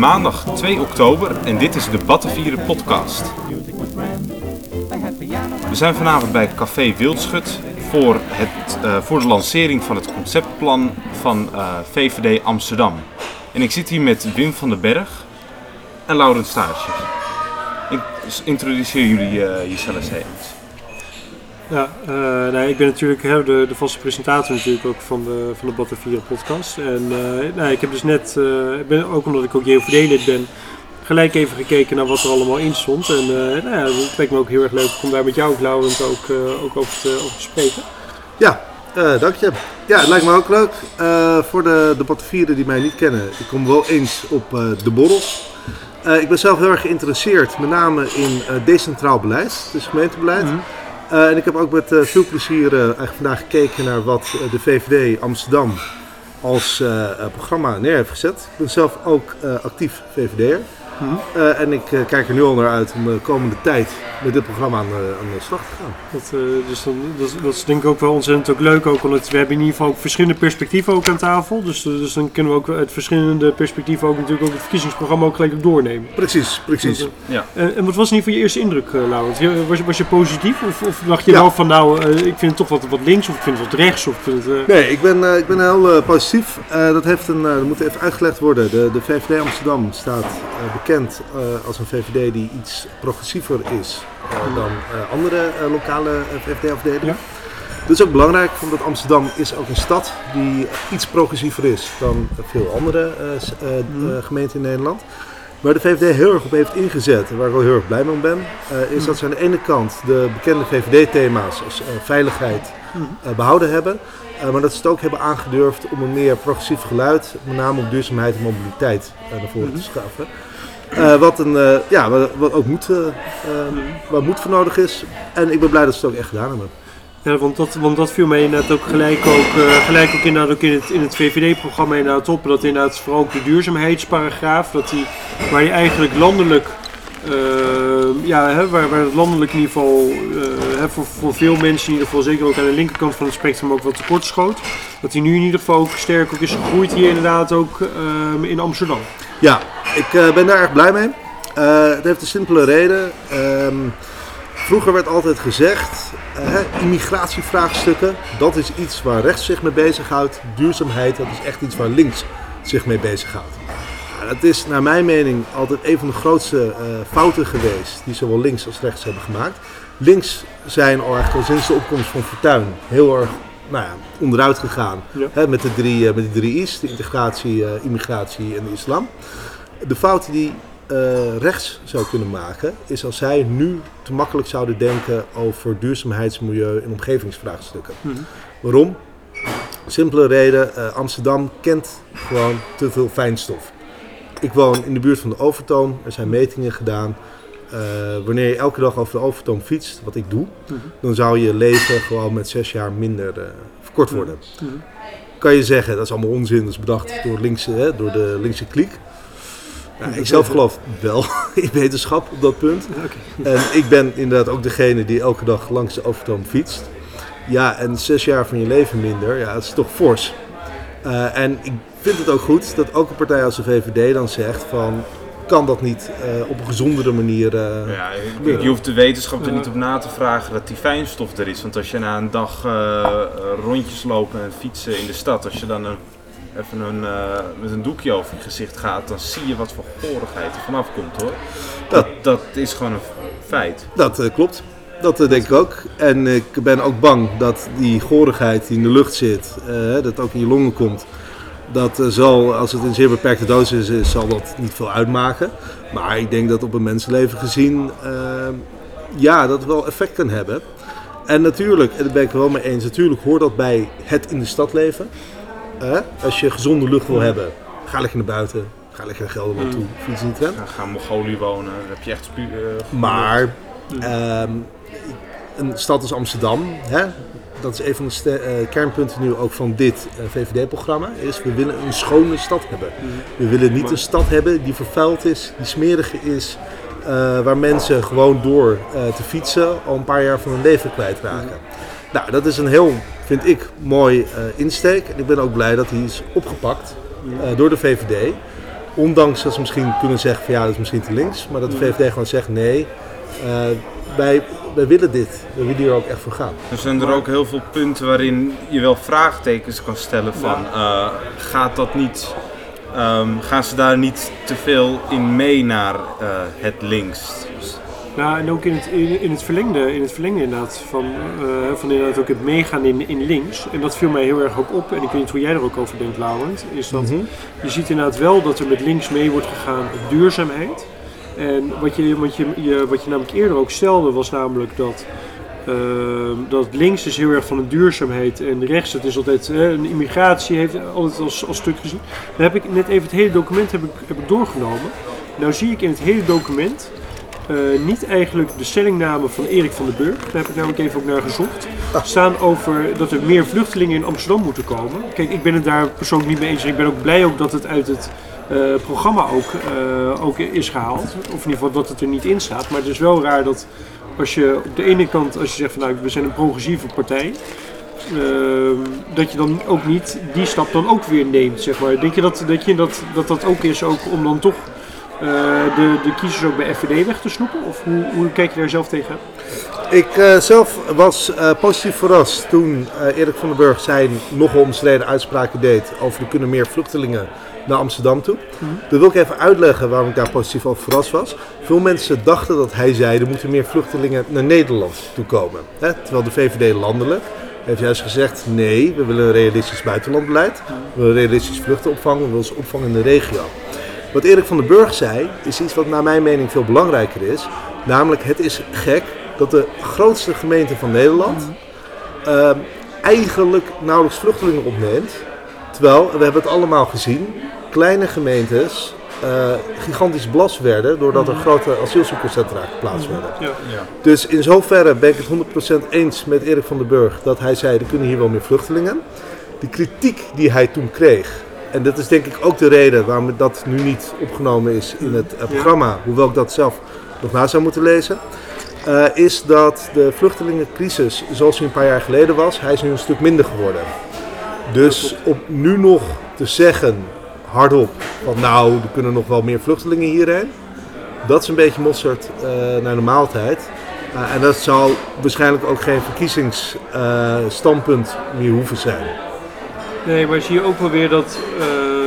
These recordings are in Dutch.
Maandag 2 oktober en dit is de Battenvieren podcast. We zijn vanavond bij Café Wildschut voor, het, uh, voor de lancering van het conceptplan van eh, VVD Amsterdam. En ik zit hier met Wim van den Berg en Laurent Staartjes. Ik introduceer jullie uh, jezelf eens. Ja, uh, nee, ik ben natuurlijk hè, de, de vaste presentator natuurlijk ook van de, van de Battenvieren podcast. En uh, nee, ik heb dus net, uh, ben, ook omdat ik ook JOVD-lid ben, gelijk even gekeken naar wat er allemaal in stond. En nou ja, het lijkt me ook heel erg leuk om daar met jou, Laurent, ook, ook over, te, over te spreken. Ja, dank je. Ja, het lijkt me ook leuk. voor de, de Battenvieren die mij niet kennen, ik kom wel eens op de borrels. ik ben zelf heel erg geïnteresseerd, met name in decentraal beleid, dus gemeentebeleid. Mm -hmm. Uh, en ik heb ook met uh, veel plezier uh, eigenlijk vandaag gekeken naar wat de VVD Amsterdam als programma neer heeft gezet. Ik ben zelf ook actief VVD'er. Mhm. en ik kijk er nu al naar uit om de komende tijd met dit programma aan, aan de slag te gaan. Dat, dus dan, dat, dat, is denk ik ook wel ontzettend ook leuk. Ook, omdat we hebben in ieder geval ook verschillende perspectieven ook aan tafel. Dus, dus dan kunnen we ook uit verschillende perspectieven ook natuurlijk ook het verkiezingsprogramma ook gelijk doornemen. Precies, precies. Ja. En, en, wat was in ieder geval je eerste indruk, Laurent? Was, was je positief of, of dacht je ja. wel van nou, ik vind het toch wat, wat links of ik vind het wat rechts? Of vind het, Nee, ik ben, ik ben heel positief. dat, heeft een, dat moet even uitgelegd worden. De, de VVD Amsterdam staat bekend als een VVD die iets progressiever is uh, dan uh, andere lokale VVD-afdelingen. Ja. Dat is ook belangrijk, omdat Amsterdam is ook een stad die iets progressiever is dan veel andere mm. gemeenten in Nederland. Waar de VVD heel erg op heeft ingezet, en waar ik wel heel erg blij mee ben, is dat ze aan de ene kant de bekende VVD-thema's als veiligheid behouden hebben. maar dat ze het ook hebben aangedurfd om een meer progressief geluid, met name op duurzaamheid en mobiliteit, naar voren te schuiven. Uh, wat, een, uh, ja, wat, wat ook moed, uh, waar moed voor nodig is. En ik ben blij dat ze het ook echt gedaan hebben. Ja, want dat, want dat viel mij inderdaad ook gelijk ook, gelijk ook, inderdaad ook in het, in het VVD-programma inderdaad op. Dat inderdaad vooral ook de duurzaamheidsparagraaf, dat die, waar je eigenlijk landelijk, ja, hè, waar, waar het landelijk in ieder geval hè, voor, voor veel mensen in ieder geval, zeker ook aan de linkerkant van het spectrum ook wat tekort schoot. Dat die nu in ieder geval ook sterk ook is gegroeid hier inderdaad ook in Amsterdam. Ja, ik uh, ben daar erg blij mee. Uh, het heeft een simpele reden. Um, vroeger werd altijd gezegd, uh, immigratievraagstukken, dat is iets waar rechts zich mee bezighoudt. Duurzaamheid, dat is echt iets waar links zich mee bezighoudt. Nou, dat is naar mijn mening altijd een van de grootste fouten geweest die zowel links als rechts hebben gemaakt. Links zijn al eigenlijk al sinds de opkomst van Fortuyn heel erg nou ja, onderuit gegaan. Ja. Hè, met, de drie, met de drie I's, de integratie, immigratie en de islam. De fout die uh, rechts zou kunnen maken, is als zij nu te makkelijk zouden denken over duurzaamheids-, milieu- en omgevingsvraagstukken. Mm -hmm. Waarom? Simpele reden, uh, Amsterdam kent gewoon te veel fijnstof. Ik woon in de buurt van de Overtoom, er zijn metingen gedaan. Uh, wanneer je elke dag over de Overtoom fietst, wat ik doe, mm -hmm. dan zou je leven gewoon met zes jaar minder verkort worden. Mm -hmm. Kan je zeggen, dat is allemaal onzin, dat is bedacht door, linkse, hè, door de linkse kliek. Ja, ik zelf geloof wel in wetenschap op dat punt. Okay. En ik ben inderdaad ook degene die elke dag langs de overtoom fietst. Ja, en zes jaar van je leven minder, ja, dat is toch fors. Uh, en ik vind het ook goed dat ook een partij als de VVD dan zegt van... kan dat niet uh, op een gezondere manier uh, ja, je, je hoeft de wetenschap er niet op na te vragen dat die fijnstof er is. Want als je na een dag rondjes lopen en fietsen in de stad... als je dan een even een, uh, met een doekje over je gezicht gaat, dan zie je wat voor gorigheid er vanaf komt hoor. Dat, dat is gewoon een feit. Dat uh, klopt. Dat uh, denk ik ook. En ik ben ook bang dat die gorigheid die in de lucht zit, dat ook in je longen komt. Dat zal, als het in zeer beperkte dosis is, zal dat niet veel uitmaken. Maar ik denk dat op een mensenleven gezien, ja, dat wel effect kan hebben. En natuurlijk, en daar ben ik wel mee eens, natuurlijk hoort dat bij het in de stad leven. Als je gezonde lucht wil hebben, ga lekker naar buiten. Ga lekker naar Gelderland toe. Fiets niet trend. Ga, ga in Mongolië wonen. Dan heb je echt spu uh, Maar um, een stad als Amsterdam, hè, dat is een van de uh, kernpunten nu ook van dit uh, VVD-programma, is we willen een schone stad hebben. We willen niet een stad hebben die vervuild is, die smerig is, uh, waar mensen gewoon door te fietsen al een paar jaar van hun leven kwijtraken. Nou, dat is een heel vind ik, mooi uh, insteek. En ik ben ook blij dat hij is opgepakt uh, door de VVD. Ondanks dat ze misschien kunnen zeggen van ja, dat is misschien te links. Maar dat de VVD gewoon zegt nee, eh, wij, wij willen dit. We willen hier ook echt voor gaan. Er zijn er ook heel veel punten waarin je wel vraagtekens kan stellen van eh, gaat dat niet, ehm, gaan ze daar niet te veel in mee naar eh, het links? Dus- Nou, en ook in het, in, in het verlengde, in het verlengde inderdaad, van, eh, van inderdaad ook het meegaan in, in links. En dat viel mij heel erg ook op, en ik weet niet hoe jij er ook over denkt, Laurent, is dat Mhm. je ziet inderdaad wel dat er met links mee wordt gegaan op duurzaamheid. En wat je, wat je, je, wat je namelijk eerder ook stelde, was namelijk dat, ehm, dat links is heel erg van de duurzaamheid en rechts, het is altijd een immigratie, heeft altijd als, als stuk gezien. Dan heb ik net even het hele document heb ik, heb ik doorgenomen. Nou zie ik in het hele document eh, niet eigenlijk de stellingname van Erik van den Burg, daar heb ik namelijk even ook naar gezocht, staan over dat er meer vluchtelingen in Amsterdam moeten komen. Kijk, ik ben het daar persoonlijk niet mee eens. en Ik ben ook blij ook dat het uit het eh, programma ook, eh, ook is gehaald. Of in ieder geval dat het er niet in staat. Maar het is wel raar dat als je op de ene kant, als je zegt van nou, we zijn een progressieve partij. ehm, dat je dan ook niet die stap dan ook weer neemt, zeg maar. Denk je dat dat, je dat, dat, dat ook is ook om dan toch de, de kiezers ook bij FVD weg te snoepen? Of hoe, hoe kijk je daar zelf tegen? Ik eh, zelf was eh, positief verrast toen eh, Erik van den Burg zijn nogal omstreden uitspraken deed over er kunnen meer vluchtelingen naar Amsterdam toe. Dat wil ik even uitleggen waarom ik daar positief over verrast was. Veel mensen dachten dat hij zei er moeten meer vluchtelingen naar Nederland toe komen. Hè? Terwijl de VVD landelijk heeft juist gezegd nee, we willen een realistisch buitenlandbeleid. We willen realistisch vluchten opvangen, we willen ze opvangen in de regio. Wat Erik van den Burg zei, is iets wat naar mijn mening veel belangrijker is. Namelijk, het is gek dat de grootste gemeente van Nederland ehm, eigenlijk nauwelijks vluchtelingen opneemt. Terwijl, we hebben het allemaal gezien, kleine gemeentes eh, gigantisch belast werden doordat er grote asielzoekerscentra geplaatst werden. Ja. Dus in zoverre ben ik het 100% eens met Erik van den Burg dat hij zei er kunnen hier wel meer vluchtelingen. De kritiek die hij toen kreeg, en dat is denk ik ook de reden waarom dat nu niet opgenomen is in het eh, programma, hoewel ik dat zelf nog na zou moeten lezen, eh, is dat de vluchtelingencrisis zoals die een paar jaar geleden was, hij is nu een stuk minder geworden. Dus om nu nog te zeggen, hardop, van nou, er kunnen nog wel meer vluchtelingen hierheen, dat is een beetje mosserd eh, naar de maaltijd. Uh, en dat zal waarschijnlijk ook geen verkiezingsstandpunt meer hoeven zijn. Nee, maar zie je ook wel weer dat. eh,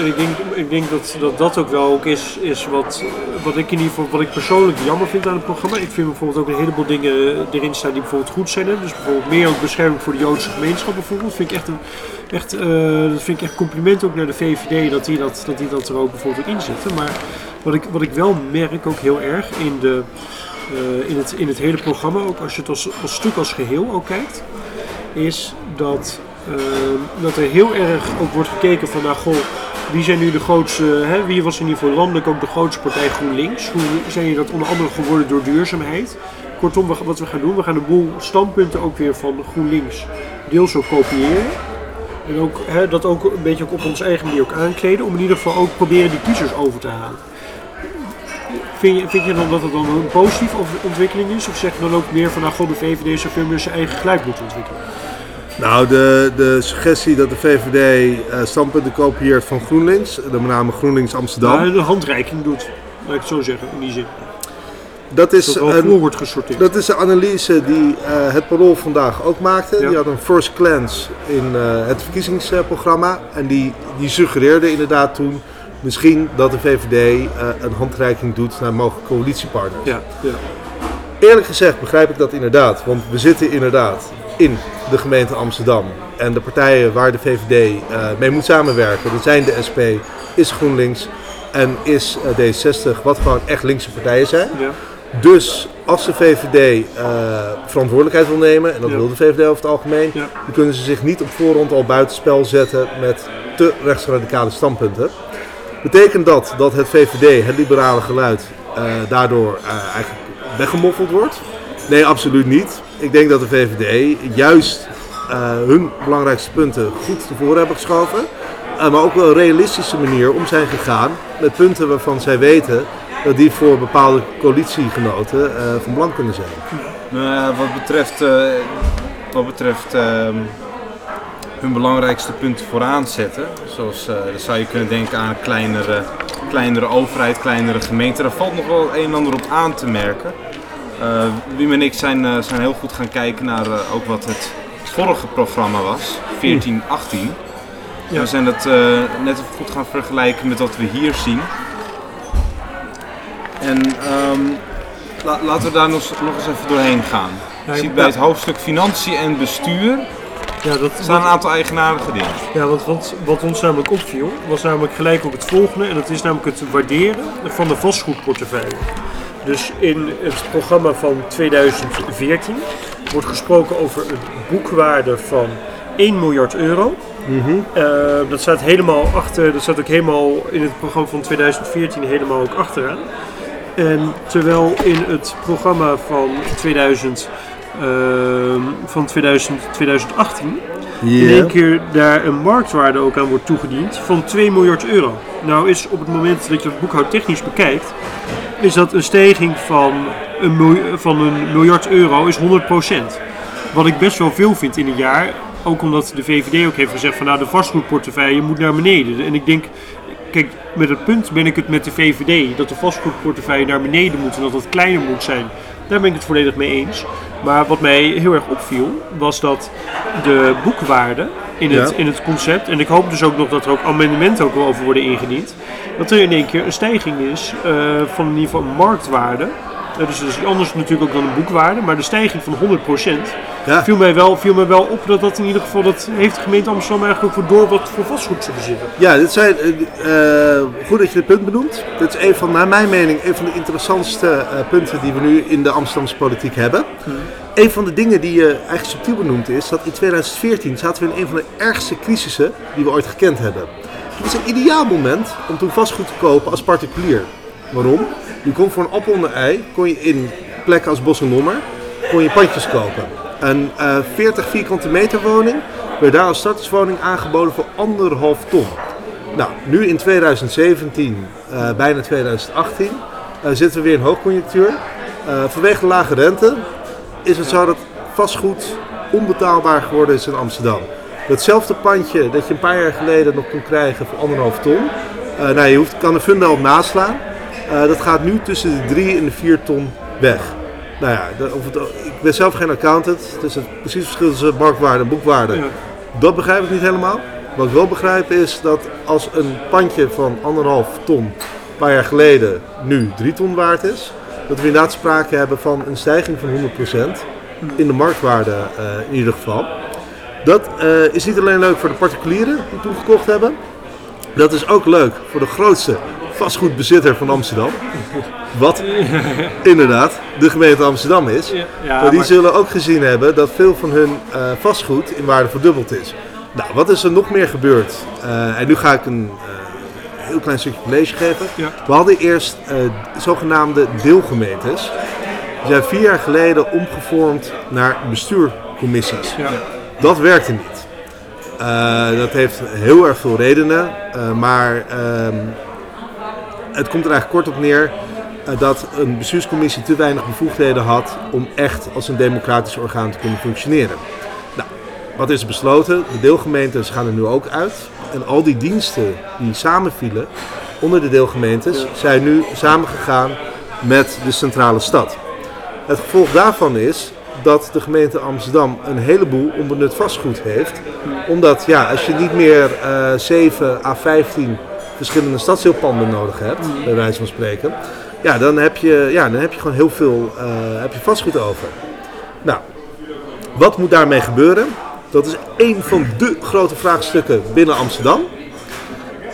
en ik denk, ik denk dat, dat dat ook wel ook is, is wat, wat ik in ieder geval wat ik persoonlijk jammer vind aan het programma. Ik vind bijvoorbeeld ook een heleboel dingen erin staan die bijvoorbeeld goed zijn. Hè? Dus bijvoorbeeld meer ook bescherming voor de Joodse gemeenschap bijvoorbeeld. Vind ik echt een, echt, eh, dat vind ik echt compliment ook naar de VVD dat die dat, dat, die dat er ook bijvoorbeeld in zetten. Maar wat ik, wat ik wel merk ook heel erg in, de, eh, in, het, in het hele programma, ook als je het als, als stuk als geheel ook kijkt, is dat dat er heel erg ook wordt gekeken van, nou goh, wie zijn nu de grootste, hè, wie was in ieder geval landelijk ook de grootste partij GroenLinks? Hoe zijn je dat onder andere geworden door duurzaamheid? Kortom, wat we gaan doen, we gaan een boel standpunten ook weer van GroenLinks deels ook kopiëren. En ook, hè, dat ook een beetje ook op onze eigen manier ook aankleden, om in ieder geval ook proberen die kiezers over te halen. Vind je, vind je dan dat het dan een positieve ontwikkeling is? Of zeg je dan ook meer van, nou god, de VVD zou veel meer zijn eigen gelijk moeten ontwikkelen? Nou, de, de suggestie dat de VVD uh, standpunten kopieert van GroenLinks, met name GroenLinks Amsterdam. Ja, de handreiking doet, laat ik het zo zeggen, in die zin. Dat is, dat een, wordt gesorteerd. dat is de analyse die uh, het Parool vandaag ook maakte. Ja. Die had een first glance in uh, het verkiezingsprogramma. En die, die suggereerde inderdaad toen misschien dat de VVD een handreiking doet naar mogelijke coalitiepartners. Ja, ja. Eerlijk gezegd begrijp ik dat inderdaad, want we zitten inderdaad in de gemeente Amsterdam. En de partijen waar de VVD uh, mee moet samenwerken, dat zijn de SP, is GroenLinks en is uh, D60, wat gewoon echt linkse partijen zijn. Ja. Dus als de VVD uh, verantwoordelijkheid wil nemen, en dat ja. wil de VVD over het algemeen, ja. dan kunnen ze zich niet op voorhand al buitenspel zetten met te rechtsradicale standpunten. Betekent dat dat het VVD, het liberale geluid, daardoor eigenlijk weggemoffeld wordt? Nee, absoluut niet. Ik denk dat de VVD juist uh, hun belangrijkste punten goed tevoren hebben geschoven. Uh, maar ook wel een realistische manier om zijn gegaan met punten waarvan zij weten dat die voor bepaalde coalitiegenoten uh, van belang kunnen zijn. Nou, wat betreft, wat betreft ehm, hun belangrijkste punten vooraan zetten, zoals zou je kunnen denken aan kleinere kleinere overheid, kleinere gemeente. Daar valt nog wel een en ander op aan te merken. Uh, Wim en ik zijn, uh, zijn heel goed gaan kijken naar uh, ook wat het vorige programma was, 1418. Ja. We zijn dat net even goed gaan vergelijken met wat we hier zien. En um, la laten we daar nog, nog eens even doorheen gaan. Ja, je ziet bij het hoofdstuk Financiën en Bestuur ja, dat staan een aantal eigenaardige dingen. Ja, wat, wat, wat ons namelijk opviel, was namelijk gelijk op het volgende. En dat is namelijk het waarderen van de vastgoedportefeuille. Dus in het programma van 2014 wordt gesproken over een boekwaarde van 1 miljard euro. Mm dat staat helemaal achter, dat staat ook helemaal in het programma van 2014 helemaal ook achteraan. En terwijl in het programma van 2000 Ehm, van 2000, 2018 in één keer daar een marktwaarde ook aan wordt toegediend van 2 miljard euro. Nou is op het moment dat je het boekhoudtechnisch bekijkt, is dat een stijging van een, van een miljard euro is 100%. Wat ik best wel veel vind in een jaar, ook omdat de VVD ook heeft gezegd van nou de vastgoedportefeuille moet naar beneden. En ik denk, kijk, met het punt ben ik het met de VVD dat de vastgoedportefeuille naar beneden moet en dat het kleiner moet zijn. Daar ben ik het volledig mee eens. Maar wat mij heel erg opviel, was dat de boekwaarde in het, in het concept, en ik hoop dus ook nog dat er ook amendementen ook wel over worden ingediend, dat er in één keer een stijging is uh, van in ieder geval marktwaarde dat is dus anders natuurlijk ook dan een boekwaarde, maar de stijging van 100% ja. viel, mij wel, viel mij wel op dat dat in ieder geval, dat heeft de gemeente Amsterdam eigenlijk ook voor door wat voor vastgoed te bezitten. Ja, dit zijn, uh, goed dat je dit punt benoemt. Dit is een van, naar mijn mening, een van de interessantste uh, punten die we nu in de Amsterdamse politiek hebben. Hmm. Een van de dingen die je eigenlijk subtiel benoemd is, dat in 2014 zaten we in een van de ergste crisissen die we ooit gekend hebben. Het was een ideaal moment om toen vastgoed te kopen als particulier. Waarom? Je kon voor een appel en ei, kon je in plekken als Bos en Lommer, kon je pandjes kopen. Een uh, 40 vierkante meter woning werd daar als starterswoning aangeboden voor anderhalf ton. Nou, nu in 2017, uh, eh, bijna 2018, uh, eh, zitten we weer in hoogconjunctuur. Vanwege de lage rente is het zo dat vastgoed onbetaalbaar geworden is in Amsterdam. Hetzelfde pandje dat je een paar jaar geleden nog kon krijgen voor anderhalf ton. nou, je hoeft, kan een funda op naslaan. Uh, dat gaat nu tussen de 3 en de 4 ton weg. Nou ja, of het, ik ben zelf geen accountant, dus het precies verschil tussen marktwaarde en boekwaarde. Ja. Dat begrijp ik niet helemaal. Wat ik wel begrijp is dat als een pandje van anderhalf ton een paar jaar geleden nu 3 ton waard is, dat we inderdaad sprake hebben van een stijging van 100% in de marktwaarde uh, in ieder geval. Dat uh, is niet alleen leuk voor de particulieren die toen gekocht hebben, dat is ook leuk voor de grootste vastgoedbezitter van Amsterdam. Wat inderdaad de gemeente Amsterdam is. Ja, maar die zullen ook gezien hebben dat veel van hun uh, vastgoed in waarde verdubbeld is. Nou, wat is er nog meer gebeurd? Uh, en nu ga ik een uh, heel klein stukje college geven. Ja. We hadden eerst zogenaamde deelgemeentes. Die zijn vier jaar geleden omgevormd naar bestuurcommissies. Ja. Dat werkte niet. dat heeft heel erg veel redenen, maar ehm, het komt er eigenlijk kort op neer uh, dat een bestuurscommissie te weinig bevoegdheden had om echt als een democratisch orgaan te kunnen functioneren. Nou, wat is besloten? De deelgemeentes gaan er nu ook uit. En al die diensten die samenvielen onder de deelgemeentes zijn nu samengegaan met de centrale stad. Het gevolg daarvan is dat de gemeente Amsterdam een heleboel onbenut vastgoed heeft. Omdat ja, als je niet meer uh, 7 à 15 verschillende stadsdeelpanden nodig hebt, bij wijze van spreken, ja, dan heb je, ja, dan heb je gewoon heel veel uh, heb je vastgoed over. Nou, wat moet daarmee gebeuren? Dat is een van de grote vraagstukken binnen Amsterdam.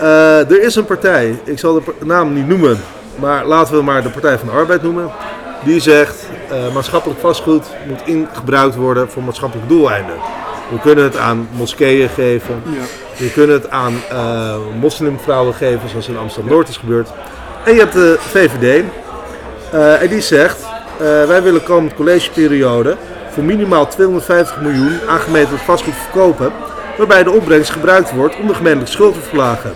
Uh, er is een partij, ik zal de naam niet noemen, maar laten we maar de Partij van de Arbeid noemen. Die zegt uh, maatschappelijk vastgoed moet ingebruikt worden voor maatschappelijke doeleinden. We kunnen het aan moskeeën geven. Ja. We kunnen het aan uh, moslimvrouwen geven, zoals in Amsterdam-Noord is gebeurd. En je hebt de VVD. Uh, en die zegt, uh, wij willen komend collegeperiode voor minimaal 250 miljoen aan gemeentelijk vastgoed verkopen. Waarbij de opbrengst gebruikt wordt om de gemeentelijke schuld te verlagen.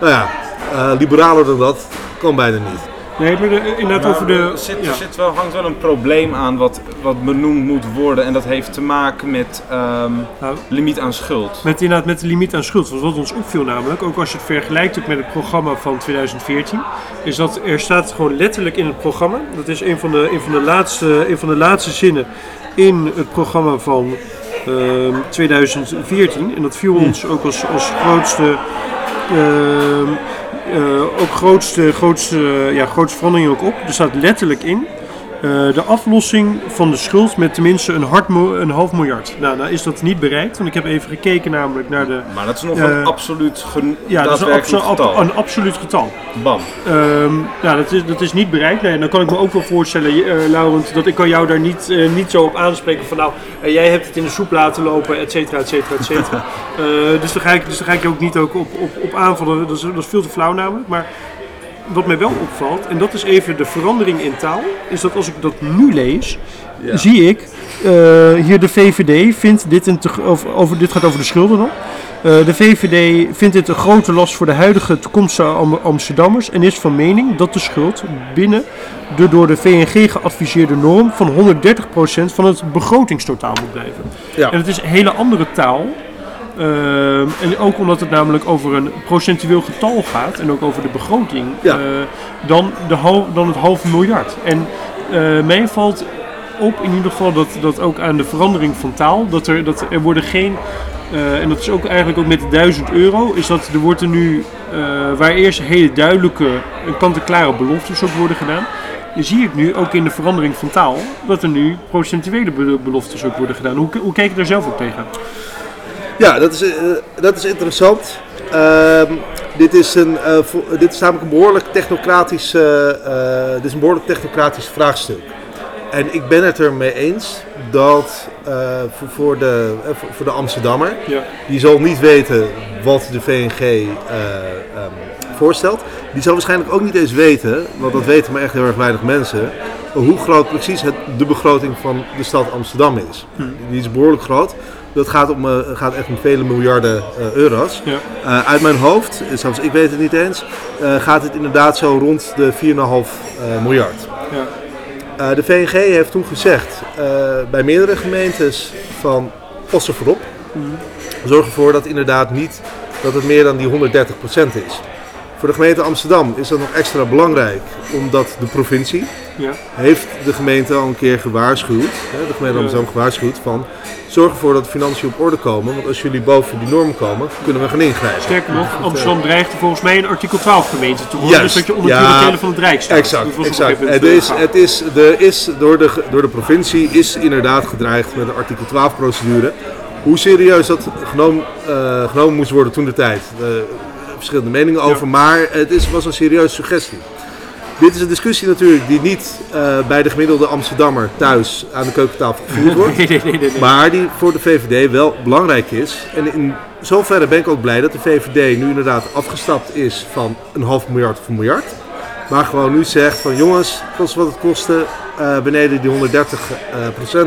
Nou ja, liberaler dan dat kan bijna niet. Nee, maar de- inderdaad Maar over de... er zit, ja. zit wel, hangt wel een probleem aan wat, wat benoemd moet worden. En dat heeft te maken met ehm, Nou, limiet aan schuld. Met, inderdaad, met de limiet aan schuld. Want wat ons opviel namelijk, ook als je het vergelijkt ook met het programma van 2014, is dat er staat gewoon letterlijk in het programma, dat is een van de, een van de, laatste, een van de laatste zinnen in het programma van ehm, 2014. En dat viel ons ook als, als grootste, ehm, eh, ook grootste, grootste, ja, grootste ook op. Er staat letterlijk in, eh, de aflossing van de schuld met tenminste een, hard een half miljard. Nou, nou is dat niet bereikt, want ik heb even gekeken namelijk naar de... Maar dat is nog Eh, een absoluut Ja, dat is een, abso- getal. een absoluut getal. Bam. Nou, dat is, dat is niet bereikt. Nee, dan kan ik me ook wel voorstellen, eh Laurent, dat ik kan jou daar niet, eh, niet zo op aanspreken van nou, eh, jij hebt het in de soep laten lopen, et cetera, et cetera, et cetera. Eh, dus, daar ga ik, dus daar ga ik je ook niet ook op, op, op aanvallen. Dat is, dat is veel te flauw namelijk. Maar wat mij wel opvalt, en dat is even de verandering in taal, is dat als ik dat nu lees, Ja. zie ik eh, hier de VVD vindt dit een te, of, over, dit gaat over de schulden dan. Eh, de VVD vindt dit een grote last voor de huidige toekomstige Am- Amsterdammers en is van mening dat de schuld binnen de door de VNG geadviseerde norm van 130% van het begrotingstotaal moet blijven. Ja. En het is een hele andere taal. Ehm, en ook omdat het namelijk over een procentueel getal gaat en ook over de begroting, Ja. eh, dan, de dan het half miljard. En eh, mij valt op in ieder geval dat, dat ook aan de verandering van taal, dat er, dat er worden geen, eh, en dat is ook eigenlijk ook met de 1000 euro, is dat er wordt er nu, waar eerst hele duidelijke en kant-en-klare beloftes ook worden gedaan, zie ik nu ook in de verandering van taal dat er nu procentuele be- beloftes ook worden gedaan. Hoe, hoe kijk je daar zelf ook tegen? Ja, dat is, eh, dat is interessant. Ehm, dit, is een, eh, dit is namelijk een behoorlijk technocratisch, eh, dit is een behoorlijk technocratisch vraagstuk. En ik ben het ermee eens dat voor, voor, de, voor, de Amsterdammer, Ja. die zal niet weten wat de VNG eh, ehm, voorstelt. Die zal waarschijnlijk ook niet eens weten, want dat weten maar echt heel erg weinig mensen, hoe groot precies het, de begroting van de stad Amsterdam is. Die is behoorlijk groot. Dat gaat, om, eh, gaat echt om vele miljarden eh, euro's. Ja. Eh, uit mijn hoofd, zelfs ik weet het niet eens, gaat het inderdaad zo rond de 4,5 eh, miljard. Ja. De VNG heeft toen gezegd bij meerdere gemeentes van pas er voorop. Zorg ervoor dat inderdaad niet dat het meer dan die 130% is. Voor de gemeente Amsterdam is dat nog extra belangrijk, omdat de provincie Ja. heeft de gemeente al een keer gewaarschuwd, hè, de gemeente Amsterdam gewaarschuwd van zorg ervoor dat de financiën op orde komen, want als jullie boven die norm komen, kunnen we gaan ingrijpen. Sterker nog, Amsterdam dreigt volgens mij een artikel 12 gemeente te worden. Dus dat je onder ja. delen van het Rijk staat. Exact, exact. Het is, eh, het is, er is door de, door de provincie is inderdaad gedreigd met een artikel 12 procedure. Hoe serieus dat genomen, eh, genomen moest worden toen de tijd. Eh, verschillende meningen over, maar het is, was een serieuze suggestie. Dit is een discussie natuurlijk die niet eh, bij de gemiddelde Amsterdammer thuis aan de keukentafel gevoerd wordt. Nee, nee, nee, nee. nee. Maar die voor de VVD wel belangrijk is. En in zoverre ben ik ook blij dat de VVD nu inderdaad afgestapt is van een half miljard of een miljard. Maar gewoon nu zegt van jongens, kost wat het kostte eh, beneden die 130%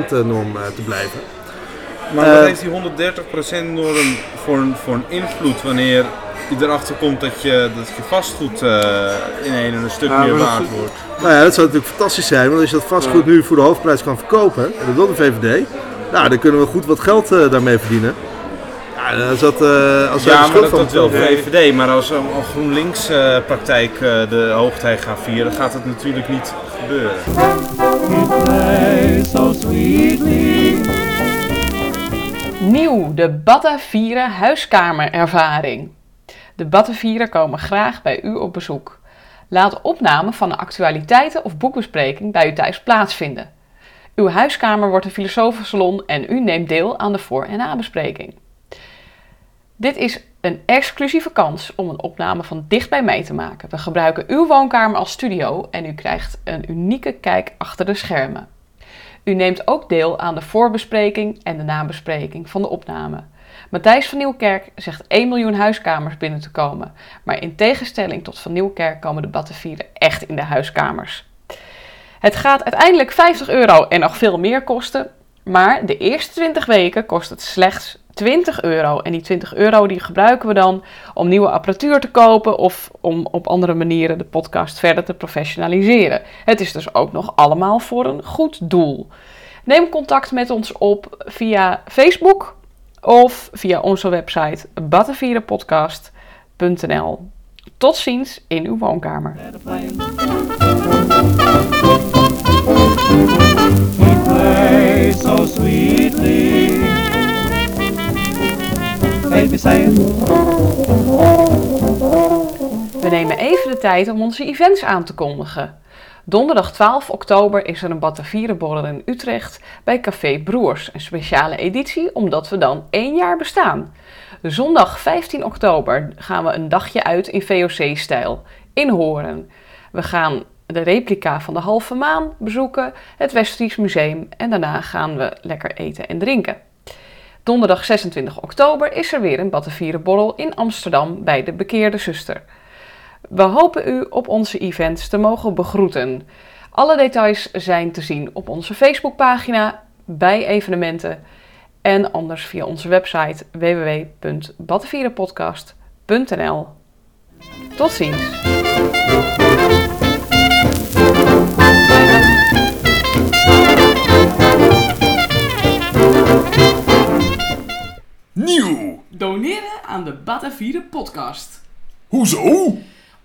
norm eh, te blijven. Maar wat heeft die 130% norm voor een, voor een invloed wanneer je erachter komt dat je, dat je vastgoed eh in een, een stuk Ja, meer dat- waard wordt? Nou ja, dat zou natuurlijk fantastisch zijn, want als je dat vastgoed nu voor de hoofdprijs kan verkopen, en dat wil de VVD, nou, dan kunnen we goed wat geld eh, daarmee verdienen. Ja, als dat, eh, als Ja, de maar dat, dat wil betalen- VVD. Maar als een een GroenLinks-praktijk eh, de hoogtij gaat vieren, gaat het natuurlijk niet gebeuren. Nieuw, de Batavieren huiskamerervaring. De Batavieren komen graag bij u op bezoek. Laat opname van de actualiteiten of boekbespreking bij u thuis plaatsvinden. Uw huiskamer wordt een filosofensalon en u neemt deel aan de voor- en nabespreking. Dit is een exclusieve kans om een opname van dichtbij mee te maken. We gebruiken uw woonkamer als studio en u krijgt een unieke kijk achter de schermen. U neemt ook deel aan de voorbespreking en de nabespreking van de opname. Matthijs van Nieuwkerk zegt 1 miljoen huiskamers binnen te komen. Maar in tegenstelling tot van Nieuwkerk komen de battenvieren echt in de huiskamers. Het gaat uiteindelijk 50 euro en nog veel meer kosten. Maar de eerste 20 weken kost het slechts 20 euro. En die 20 euro die gebruiken we dan om nieuwe apparatuur te kopen of om op andere manieren de podcast verder te professionaliseren. Het is dus ook nog allemaal voor een goed doel. Neem contact met ons op via Facebook of via onze website battenvierenpodcast.nl. Tot ziens in uw woonkamer. We nemen even de tijd om onze events aan te kondigen. Donderdag 12 oktober is er een Batavierenborrel in Utrecht bij Café Broers. Een speciale editie omdat we dan één jaar bestaan. Zondag 15 oktober gaan we een dagje uit in VOC-stijl in Horen. We gaan de replica van de Halve Maan bezoeken, het Westfries Museum en daarna gaan we lekker eten en drinken. Donderdag 26 oktober is er weer een Batavierenborrel in Amsterdam bij de Bekeerde Zuster. We hopen u op onze events te mogen begroeten. Alle details zijn te zien op onze Facebookpagina bij evenementen en anders via onze website www.battenvierenpodcast.nl. Tot ziens! Nieuw! Doneren aan de Batavieren podcast. Hoezo?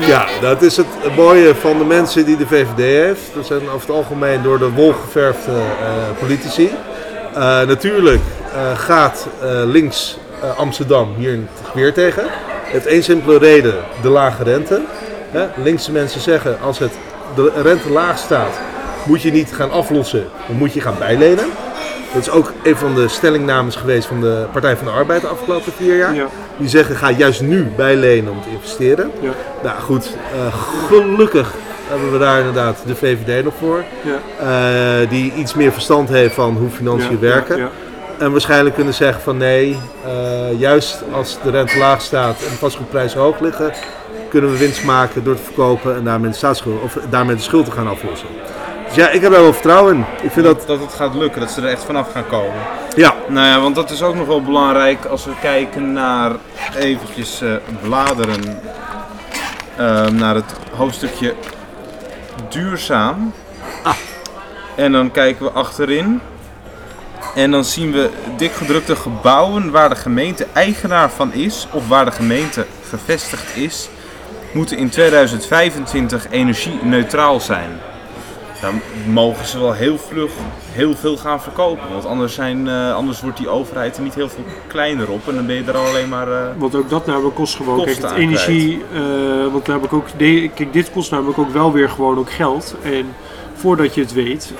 Ja, dat is het mooie van de mensen die de VVD heeft. Dat zijn over het algemeen door de wol geverfde eh, politici. Eh, natuurlijk eh, gaat links Amsterdam hier weer tegen. Het één simpele reden, de lage rente. Hè? Linkse mensen zeggen als het, de rente laag staat, moet je niet gaan aflossen, dan moet je gaan bijlenen. Dat is ook een van de stellingnames geweest van de Partij van de Arbeid de afgelopen vier jaar. Ja. Die zeggen ga juist nu bijlenen om te investeren. Ja. Nou goed, eh, gelukkig hebben we daar inderdaad de VVD nog voor. Ja. Eh, die iets meer verstand heeft van hoe financiën Ja, werken. En waarschijnlijk kunnen zeggen van nee, eh, juist als de rente laag staat en de vastgoedprijzen hoog liggen, kunnen we winst maken door te verkopen en daarmee de, of daarmee de schuld te gaan aflossen. Dus ja, ik heb daar wel vertrouwen in. Ik vind dat, Dat, het gaat lukken, dat ze er echt vanaf gaan komen. ja, Nou ja, want dat is ook nog wel belangrijk als we kijken naar eventjes eh, bladeren ehm, naar het hoofdstukje duurzaam. En dan kijken we achterin. En dan zien we dik gedrukte gebouwen waar de gemeente eigenaar van is of waar de gemeente gevestigd is, moeten in 2025 energie-neutraal zijn. Dan mogen ze wel heel vlug heel veel gaan verkopen. Want anders, zijn, eh, anders wordt die overheid er niet heel veel kleiner op. En dan ben je er alleen maar. eh, Want ook dat namelijk kost gewoon. Kijk, het energie. eh, want namelijk ook, de, kijk, dit kost namelijk ook wel weer gewoon ook geld. En voordat je het weet,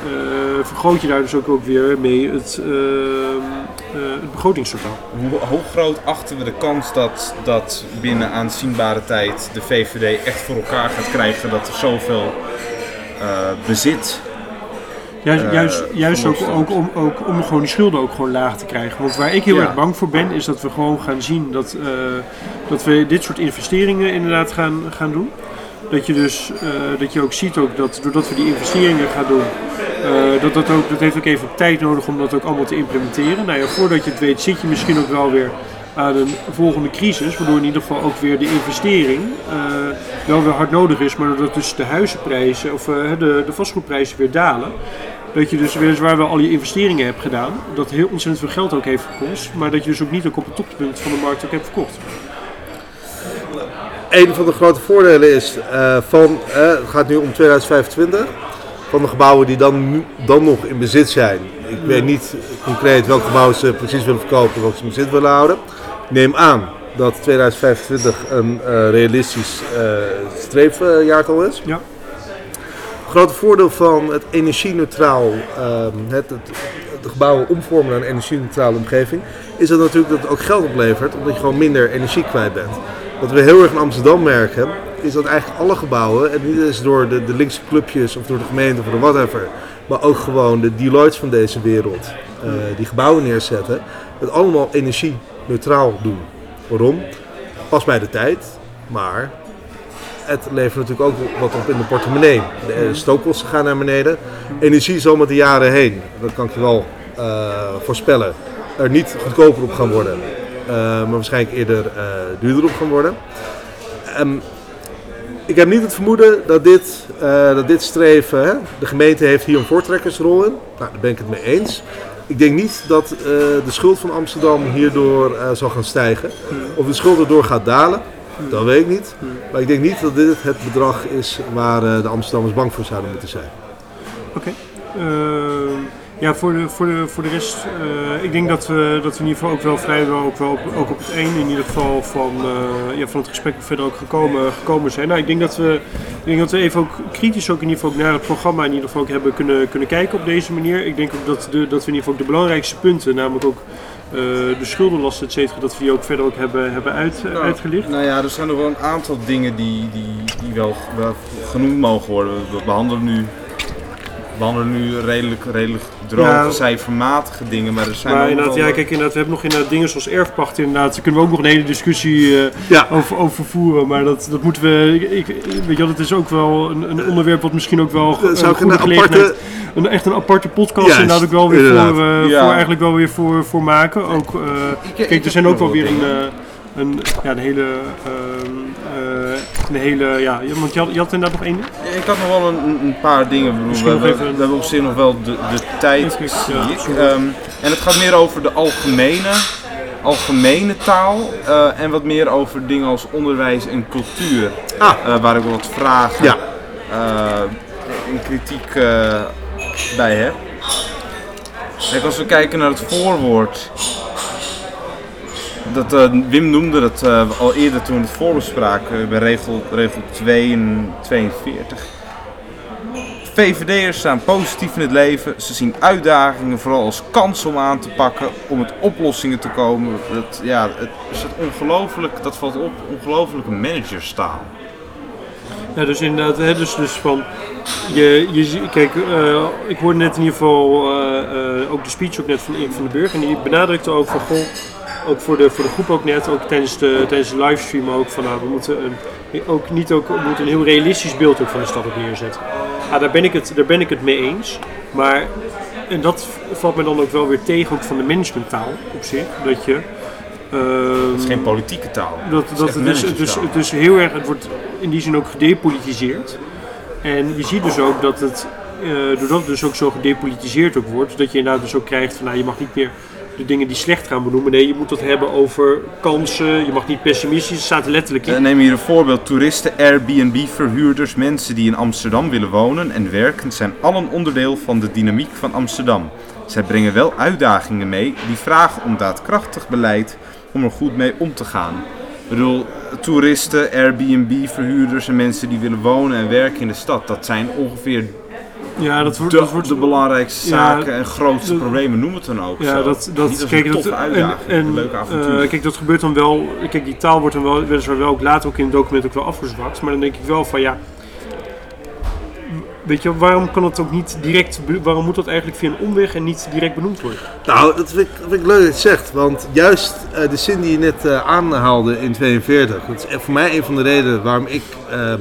vergroot je daar dus ook, ook weer mee het, het begrotingstotaal. hoe, hoe groot achten we de kans dat, dat binnen aanzienbare tijd de VVD echt voor elkaar gaat krijgen dat er zoveel bezit. Juist, Eh, juist, juist ook, ook, om, ook om gewoon die schulden ook gewoon laag te krijgen. Want waar ik heel Ja. erg bang voor ben, is dat we gewoon gaan zien dat, eh, dat we dit soort investeringen inderdaad gaan, gaan doen. Dat je dus eh, dat je ook ziet ook dat doordat we die investeringen gaan doen, eh, dat, dat, ook, dat heeft ook even tijd nodig om dat ook allemaal te implementeren. Nou ja, voordat je het weet zit je misschien ook wel weer aan een volgende crisis, waardoor in ieder geval ook weer de investering eh, wel weer hard nodig is, maar doordat dus de huizenprijzen of eh, de, de vastgoedprijzen weer dalen, dat je dus weliswaar wel al je investeringen hebt gedaan, dat heel ontzettend veel geld ook heeft gekost, maar dat je dus ook niet ook op het toppunt van de markt ook hebt verkocht. een van de grote voordelen is eh, van, het gaat nu om 2025, van de gebouwen die dan, dan nog in bezit zijn. Ik weet niet concreet welke gebouwen ze precies willen verkopen, welke ze in bezit willen houden. Ik neem aan dat 2025 een eh, realistisch eh streefjaartal is. Ja. grote voordeel van het energie-neutraal, ehm, het, het, gebouwen omvormen naar een energie-neutrale omgeving, is dat natuurlijk dat het ook geld oplevert, omdat je gewoon minder energie kwijt bent. Wat we heel erg in Amsterdam merken, is dat eigenlijk alle gebouwen, en niet eens door de, de linkse clubjes of door de gemeente of de whatever, maar ook gewoon de Deloittes van deze wereld, eh, die gebouwen neerzetten, het allemaal energie-neutraal doen. Waarom? Pas bij de tijd, maar het levert natuurlijk ook wat op in de portemonnee. De eh, stookkosten gaan naar beneden. Energie zal met de jaren heen, dat kan ik je wel eh, voorspellen, er niet goedkoper op gaan worden. eh, maar waarschijnlijk eerder duurder op gaan worden. Ehm, ik heb niet het vermoeden dat dit, dat dit streven, hè, de gemeente heeft hier een voortrekkersrol in. Nou, daar ben ik het mee eens. Ik denk niet dat eh, de schuld van Amsterdam hierdoor eh, zal gaan stijgen. Of de schuld erdoor gaat dalen, dat weet ik niet. Maar ik denk niet dat dit het bedrag is waar eh, de Amsterdammers bang voor zouden moeten zijn. Oké. Ehm, ja, voor de, voor de, voor de rest, eh, ik denk dat we, dat we in ieder geval ook wel vrijwel ook, wel op, ook op het één in ieder geval van, eh, ja, van het gesprek verder ook gekomen, gekomen zijn. Nou, ik denk dat we, ik denk dat we even ook kritisch ook in ieder geval ook naar het programma in ieder geval ook hebben kunnen, kunnen kijken op deze manier. Ik denk ook dat, de, dat we in ieder geval ook de belangrijkste punten, namelijk ook eh, de schuldenlast, et cetera, dat we die ook verder ook hebben, hebben uit, eh, uitgelicht. Nou ja, er zijn nog wel een aantal dingen die, die, die wel, wel genoemd mogen worden. We behandelen nu, we nu redelijk, redelijk droge, Ja. cijfermatige dingen, maar er zijn Maar inderdaad, ja, kijk, inderdaad, we hebben nog inderdaad dingen zoals erfpacht. Inderdaad, daar kunnen we ook nog een hele discussie eh, Ja. over, over voeren. Maar dat, dat moeten we. Ik, ik- weet je wel, dat is ook wel een, een onderwerp wat misschien ook wel. Een zou ik een gelegenheid- aparte... Een, echt een aparte podcast Juist, inderdaad ook wel weer voor, eh, Ja. voor, eigenlijk wel weer voor, voor maken. Ook, eh, ik kijk, er zijn ook wel weer een, eh, een, ja, een hele. ehm, eh, een hele. Ja, want je had, je had inderdaad nog één. Ja, Ik had nog wel een, een paar dingen. Bedoel, Misschien we, nog hebben, even- we hebben op zich nog wel de, de tijd. Ehm, en het gaat meer over de algemene, algemene taal eh, en wat meer over dingen als onderwijs en cultuur. Ah. Eh, waar ik wel wat vragen Ja. eh, en kritiek eh, bij heb. Kijk, als we kijken naar het voorwoord. Dat, eh, Wim noemde dat eh, al eerder toen we het voorbespraken bij regel, regel 2 en 42. VVD'ers staan positief in het leven. Ze zien uitdagingen vooral als kans om aan te pakken, om met oplossingen te komen. Dat, ja, het is ongelooflijk, dat valt op, ongelooflijke managerstaal. Ja, dus inderdaad, dus, dus van, je, je, kijk, eh, ik hoorde net in ieder geval ook de speech ook net van Erik van den Burg en die benadrukte ook van, goh, ook voor de, voor de groep ook net, ook tijdens de, tijdens de livestream ook, van nou, we moeten een, ook niet ook, we moeten een heel realistisch beeld ook van de stad ook neerzetten. Ja, daar ben ik het, daar ben ik het mee eens, maar, en dat valt me dan ook wel weer tegen ook van de managementtaal op zich, dat je... ehm, Het is geen politieke taal. dat, dat het, is, het, is, managerstaal. het is heel erg, het wordt in die zin ook gedepolitiseerd. En je ziet dus ook dat het, eh, doordat het dus ook zo gedepolitiseerd ook wordt, dat je inderdaad dus ook krijgt van nou, je mag niet meer de dingen die slecht gaan benoemen. Nee, je moet het hebben over kansen, je mag niet pessimistisch, het staat er letterlijk in. Eh, Neem hier een voorbeeld. Toeristen, Airbnb-verhuurders, mensen die in Amsterdam willen wonen en werken, zijn allen onderdeel van de dynamiek van Amsterdam. Zij brengen wel uitdagingen mee die vragen om daadkrachtig beleid om er goed mee om te gaan. Ik bedoel, toeristen, Airbnb-verhuurders en mensen die willen wonen en werken in de stad, dat zijn ongeveer Ja, dat wordt, de, dat wordt de belangrijkste Ja, zaken en grootste dat- problemen, noem het dan ook. Ja, zo. dat, dat, Niet als kijk, een dat, en, uitdaging, en, een leuke avontuur. eh, kijk, dat gebeurt dan wel. Kijk, die taal wordt dan wel, weliswaar wel ook later ook in het document ook wel afgezwakt. Maar dan denk ik wel van ja. Weet je, waarom kan het ook niet direct, waarom moet dat eigenlijk via een omweg en niet direct benoemd worden? Nou, dat vind ik, dat vind ik leuk dat je het zegt. Want juist eh, de zin die je net eh, aanhaalde in 42, dat is voor mij een van de redenen waarom ik, eh,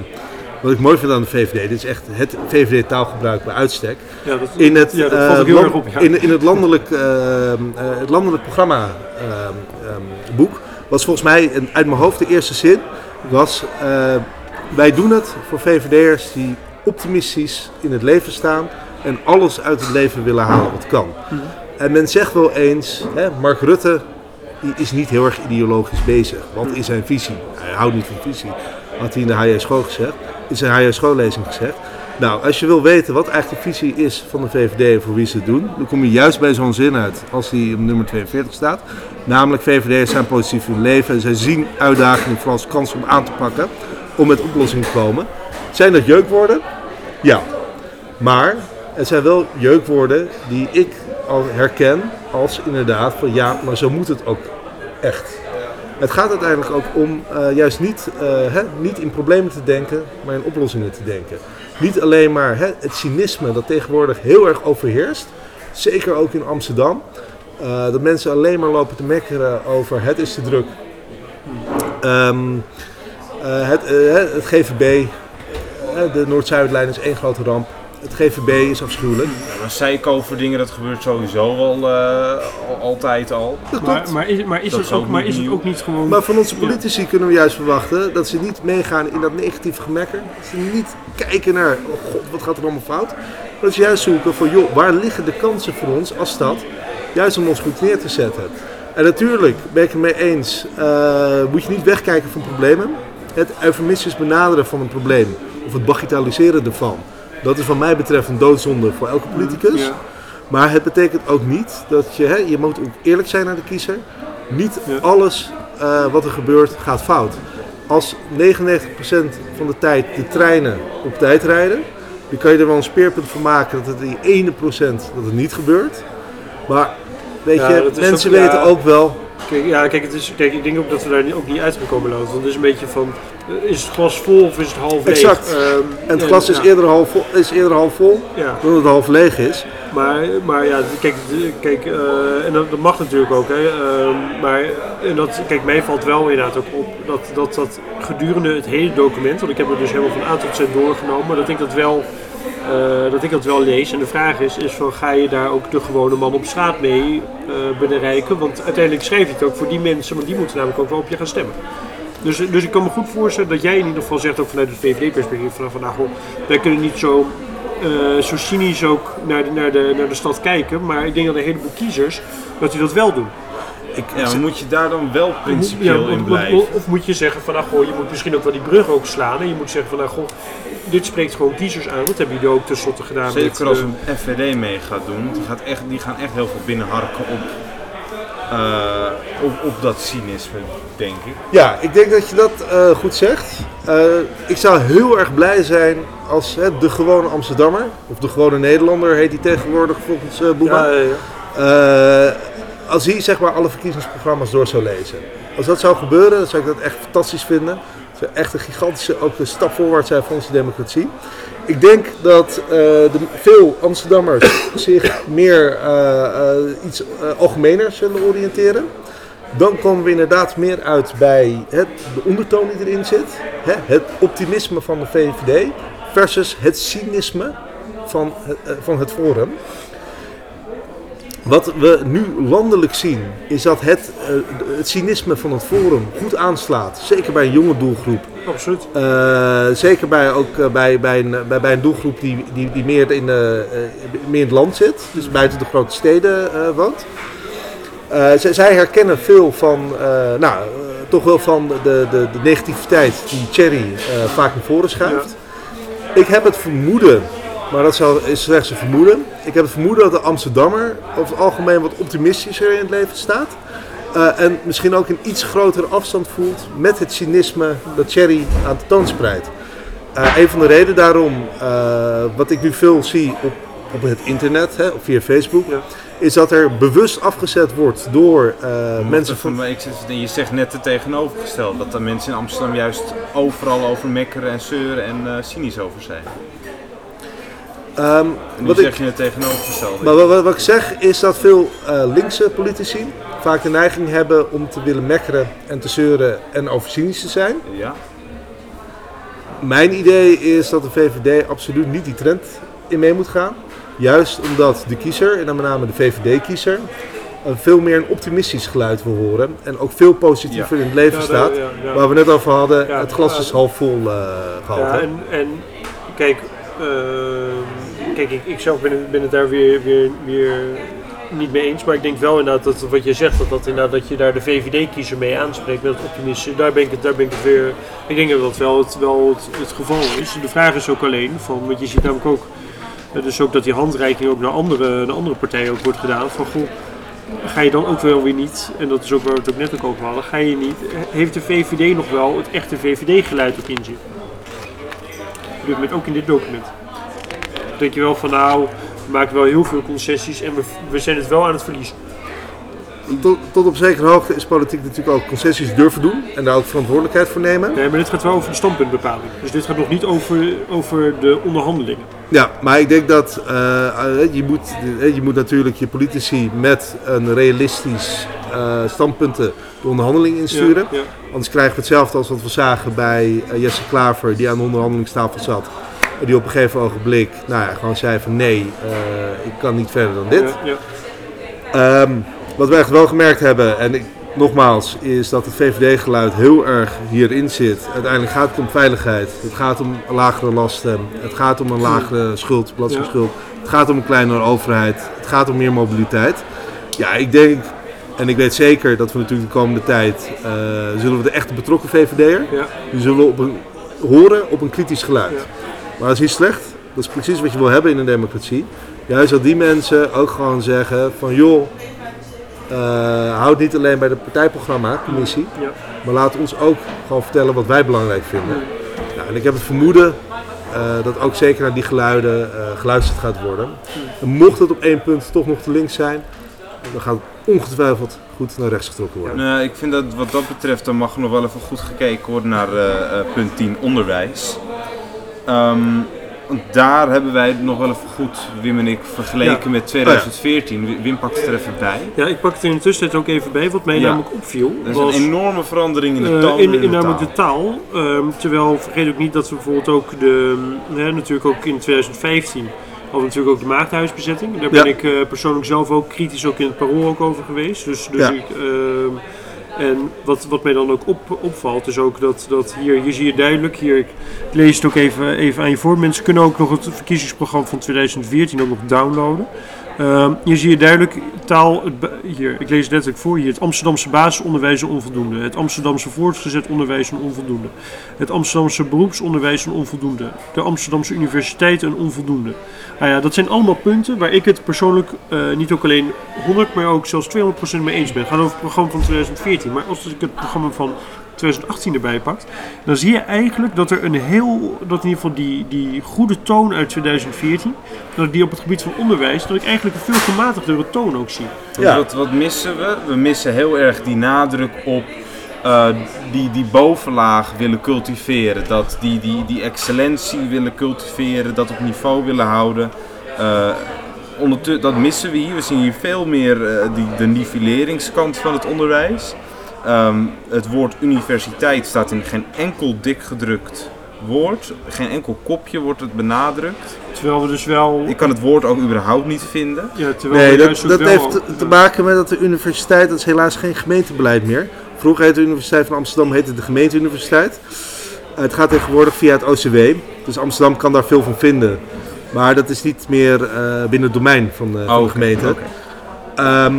wat ik mooi vind aan de VVD, dit is echt het VVD-taalgebruik bij uitstek. Ja, dat, In het, ja, dat eh, valt ook heel land- erg op. Ja. in, in het landelijk, eh, eh, het landelijk programma eh, ehm, boek was volgens mij een- uit mijn hoofd de eerste zin was wij doen het voor VVD'ers die optimistisch in het leven staan en alles uit het leven willen halen wat kan. Mhm. En men zegt wel eens, hè, Mark Rutte die is niet heel erg ideologisch bezig. Wat is zijn visie? Hij houdt niet van visie, had hij in de HJ School gezegd, in zijn HJ Schoollezing gezegd. Nou, als je wil weten wat eigenlijk de visie is van de VVD en voor wie ze het doen, dan kom je juist bij zo'n zin uit als die op nummer 42 staat. Namelijk, VVD'ers zijn positief in leven en zij zien uitdagingen vooral als kans om aan te pakken, om met oplossingen te komen. Zijn dat jeukwoorden? Ja. Maar het zijn wel jeukwoorden die ik al herken als inderdaad van ja, maar zo moet het ook echt. Het gaat uiteindelijk ook om eh, juist niet, eh, hè, niet in problemen te denken, maar in oplossingen te denken. Niet alleen maar hè, het cynisme dat tegenwoordig heel erg overheerst, zeker ook in Amsterdam. eh, dat mensen alleen maar lopen te mekkeren over het is te druk. Ehm, eh, het, het GVB, de Noord-Zuidlijn is één grote ramp. Het GVB is afschuwelijk. Ja, maar over dingen, dat gebeurt sowieso al, eh, al- altijd al. Dat Maar, klopt. maar, is, maar, is, Dat het is ook, ook maar niet is het nieuw. ook niet gewoon... Maar van onze politici kunnen we juist verwachten dat ze niet meegaan in dat negatieve gemekker. Dat ze niet kijken naar, oh god, wat gaat er allemaal fout. Maar dat ze juist zoeken van, joh, waar liggen de kansen voor ons als stad? Juist om ons goed neer te zetten. En natuurlijk ben ik het mee eens, eh, moet je niet wegkijken van problemen. Het eufemistisch benaderen van een probleem, of het bagatelliseren ervan. Dat is wat mij betreft een doodzonde voor elke politicus. Ja. Maar het betekent ook niet dat je, hè, je moet ook eerlijk zijn naar de kiezer. Niet Ja. alles eh, wat er gebeurt gaat fout. Als 99% van de tijd de treinen op tijd rijden, dan kan je er wel een speerpunt van maken dat het die ene procent dat het niet gebeurt. Maar weet Ja, je, mensen ook- weten ook wel, Kijk, ja, kijk, het is, kijk, ik denk ook dat we daar ook niet uit gaan komen lopen. Want het is een beetje van, eh, is het glas vol of is het half leeg? Exact. Ehm, en het glas is, ja, eerder half vol, is eerder half vol Ja, dan het half leeg is. maar, maar ja, kijk, kijk eh, en dat, dat mag natuurlijk ook. Hè, ehm, maar en dat, kijk, mij valt wel inderdaad ook op dat, dat dat gedurende het hele document, want ik heb het dus helemaal van A tot Z doorgenomen, dat ik dat wel, eh, dat ik dat wel lees. En de vraag is, is van, ga je daar ook de gewone man op straat mee eh bereiken? Want uiteindelijk schreef je het ook voor die mensen, want die moeten namelijk ook wel op je gaan stemmen. Dus, dus ik kan me goed voorstellen dat jij in ieder geval zegt, ook vanuit het VVD-perspectief, van, nou, goh, wij kunnen niet zo, eh, zo cynisch ook naar de, naar, de, naar de stad kijken. Maar ik denk dat een heleboel kiezers, dat die dat wel doen. Ik, Ja, moet je daar dan wel Ja, principieel in blijven? Of, of moet je zeggen van, nou, goh, je moet misschien ook wel die brug ook slaan. En je moet zeggen van, nou, goh, dit spreekt gewoon kiezers aan. Dat hebben jullie ook tenslotte gedaan. met, Zeker als eh, een FVD mee gaat doen, die, gaat echt, die gaan echt heel veel binnenharken op, eh, op, op dat cynisme, denk ik. Ja, ik denk dat je dat eh, goed zegt. Eh, ik zou heel erg blij zijn als hè, de gewone Amsterdammer, of de gewone Nederlander heet die tegenwoordig volgens eh Boema, ja, ja, ja. Als hij zeg maar alle verkiezingsprogramma's door zou lezen. Als dat zou gebeuren, dan zou ik dat echt fantastisch vinden. Het zou echt een gigantische ook een stap voorwaarts zijn voor onze democratie. Ik denk dat eh, de, veel Amsterdammers zich meer eh, eh, iets algemener zullen oriënteren. Dan komen we inderdaad meer uit bij het, de ondertoon die erin zit. Hè, het optimisme van de VVD versus het cynisme van van het Forum. Wat we nu landelijk zien, is dat het, eh, het cynisme van het Forum goed aanslaat. Zeker bij een jonge doelgroep. Absoluut. Eh, zeker bij, ook eh, bij, bij, een, bij, bij een doelgroep die, die, die meer, in, meer in het land zit. Dus buiten de grote steden woont. Zij, herkennen veel van, nou, toch wel van de, de, de negativiteit die Thierry eh, vaak naar voren schuift. Ik heb het vermoeden, maar dat zou- is slechts een vermoeden. Ik heb het vermoeden dat de Amsterdammer over het algemeen wat optimistischer in het leven staat. Eh, en misschien ook een iets grotere afstand voelt met het cynisme dat Thierry aan de toon spreidt. Eh, een van de redenen daarom, eh, wat ik nu veel zie op, op het internet, hè, of via Facebook, Ja. is dat er bewust afgezet wordt door mensen van... je zegt net het tegenovergestelde, dat de mensen in Amsterdam juist overal over mekkeren en zeuren en cynisch over zijn. Ehm, nu wat zeg ik, je het tegenovergestelde. maar wat, wat- wat ik zeg is dat veel eh, linkse politici vaak de neiging hebben om te willen mekkeren en te zeuren en over cynisch te zijn. Ja? Mijn idee is dat de VVD absoluut niet die trend in mee moet gaan. Juist omdat de kiezer, en dan met name de VVD-kiezer, een veel meer een optimistisch geluid wil horen. En ook veel positiever in het leven Ja, staat. daar- ja, ja. Waar we net over hadden, Ja, het glas is half vol eh gehaald. Ja, en, en kijk, ehm, kijk ik, ik zelf ben, het- daar weer, weer, weer niet mee eens. Maar ik denk wel inderdaad dat wat je zegt, dat, dat, inderdaad, dat je daar de VVD-kiezer mee aanspreekt met optimisme. Daar ben ik het, daar ben ik het weer. Ik denk dat dat wel het, wel het, geval is. De vraag is ook alleen, van, want je ziet namelijk ook, eh, dus ook dat die handreiking ook naar andere, andere partijen ook wordt gedaan. Van goh, ga je dan ook wel weer niet, en dat is ook waar we het ook net ook over hadden, ga je niet, heeft de VVD nog wel het echte VVD-geluid ook in? Op dit moment ook in dit document. Denk je wel van nou, we maken wel heel veel concessies en we, we zijn het wel aan het verliezen. Tot, tot op zekere hoogte is politiek natuurlijk ook concessies durven doen en daar ook verantwoordelijkheid voor nemen. Nee, maar dit gaat wel over de standpuntbepaling. Dus dit gaat nog niet over, over de onderhandelingen. Ja, maar ik denk dat eh, eh, je, moet, eh, je moet natuurlijk je politici met een realistisch eh, standpunten de onderhandeling insturen. Ja, ja. Anders krijgen we hetzelfde als wat we zagen bij Jesse Klaver, die aan de onderhandelingstafel zat. Die op een gegeven ogenblik nou ja, gewoon zei van nee, eh, ik kan niet verder dan dit. Ja, ja. Ehm, wat wij echt wel gemerkt hebben, en ik, nogmaals, is dat het VVD-geluid heel erg hierin zit. Uiteindelijk gaat het om veiligheid, het gaat om lagere lasten, het gaat om een lagere schuld, belastingschuld, het gaat om een kleinere overheid, het gaat om meer mobiliteit. Ja, ik denk, en ik weet zeker dat we natuurlijk de komende tijd, eh, zullen we de echte betrokken VVD'er, Ja. die zullen op een, horen op een kritisch geluid. Ja. Maar dat is niet slecht, dat is precies wat je wil hebben in een democratie. Juist dat die mensen ook gewoon zeggen van joh, eh, houd niet alleen bij de partijprogramma, commissie, Ja. maar laat ons ook gewoon vertellen wat wij belangrijk vinden. Nou, en ik heb het vermoeden eh, dat ook zeker naar die geluiden eh, geluisterd gaat worden. En mocht het op één punt toch nog te links zijn, dan gaat het ongetwijfeld goed naar rechts getrokken worden. Nou, ik vind dat wat dat betreft, dan mag er nog wel even goed gekeken worden naar punt 10, onderwijs. Ehm, daar hebben wij nog wel even goed, Wim en ik, vergeleken Ja. met 2014. Wim pakt het er even bij. ja, ik pak het er in de tussentijd ook even bij. Wat mij Ja. namelijk opviel, Er is was... een enorme verandering in de Eh, toon in, en in de namelijk taal. de taal. Ehm, terwijl, vergeet ook niet dat we bijvoorbeeld ook de, hè, natuurlijk ook in 2015 hadden natuurlijk ook de maagdhuisbezetting. Daar ben ik eh, persoonlijk zelf ook kritisch ook in het parool ook over geweest. Dus, dus Ja. ik, ehm, en wat, wat mij dan ook op, opvalt is ook dat, dat hier, je duidelijk, hier, ik lees het ook even, even aan je voor. Mensen kunnen ook nog het verkiezingsprogramma van 2014 ook nog downloaden. Ehm, hier zie duidelijk taal, hier, ik lees het letterlijk voor hier, het Amsterdamse basisonderwijs onvoldoende, het Amsterdamse voortgezet onderwijs een onvoldoende, het Amsterdamse beroepsonderwijs een onvoldoende, de Amsterdamse universiteit een onvoldoende. Nou ja, dat zijn allemaal punten waar ik het persoonlijk eh, niet ook alleen 100, maar ook zelfs 200% mee eens ben. Gaat over het programma van 2014, maar als ik het programma van 2018 erbij pakt, dan zie je eigenlijk dat er een heel, dat in ieder geval die, die goede toon uit 2014, dat ik die op het gebied van onderwijs, dat ik eigenlijk een veel gematigdere toon ook zie. Ja. Wat, wat missen we? We missen heel erg die nadruk op eh, die, die bovenlaag willen cultiveren. Dat die, die, die excellentie willen cultiveren, dat op niveau willen houden. Eh, ondertu- dat missen we hier. We zien hier veel meer eh, die, de nivelleringskant van het onderwijs. Ehm, het woord universiteit staat in geen enkel dik gedrukt woord. Geen enkel kopje wordt het benadrukt. Terwijl we dus wel... Ik kan het woord ook überhaupt niet vinden. ja, terwijl Nee, we dat, heeft ook, te- maken met dat de universiteit, dat is helaas geen gemeentebeleid meer. Vroeger heette de Universiteit van Amsterdam heette de gemeenteuniversiteit. Eh, het gaat tegenwoordig via het OCW, dus Amsterdam kan daar veel van vinden. Maar dat is niet meer eh, binnen het domein van, van Oh, de gemeente. Ehm,